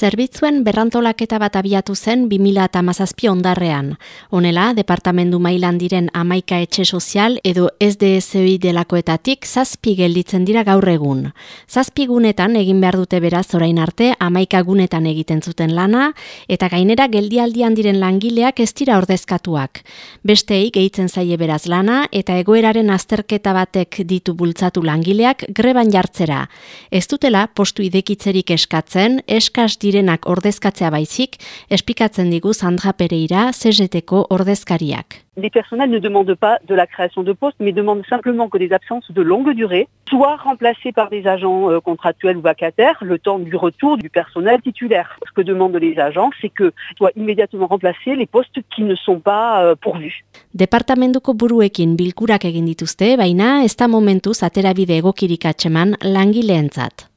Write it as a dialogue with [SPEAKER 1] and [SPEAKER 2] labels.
[SPEAKER 1] Zerbitzuen berrantolaketa bat abiatu zen 2000 eta mazazpi ondarrean. Honela, departamendu mailan diren amaika etxe sozial edo SDSI delakoetatik zazpi gelditzen dira gaur egun. Zazpi gunetan egin behar dute beraz orain arte amaika gunetan egiten zuten lana eta gainera geldialdian diren langileak ez dira ordezkatuak. Bestei gehitzen zaie beraz lana eta egoeraren azterketa batek ditu bultzatu langileak greban jartzera. Ez dutela postu idekitzerik eskatzen, eskas direnak ordezkatzea baizik, espikatzen digu Sandra Pereira, CGT-ko ordezkariak.
[SPEAKER 2] Les personnels ne demandent pas de la création de postes, mais demandent simplement que des absences de longue durée soient remplacées par des agents euh, contractuels ou vacataires le temps du retour du personnel titulaire. Ce que demandent les agents, c'est que soient immédiatement remplacés les postes qui ne sont pas euh, pourvus.
[SPEAKER 1] Departamentuko buruekin bilkurak egin dituzte, baina ez da momentuz aterabide egokirik atxeman langileentzat.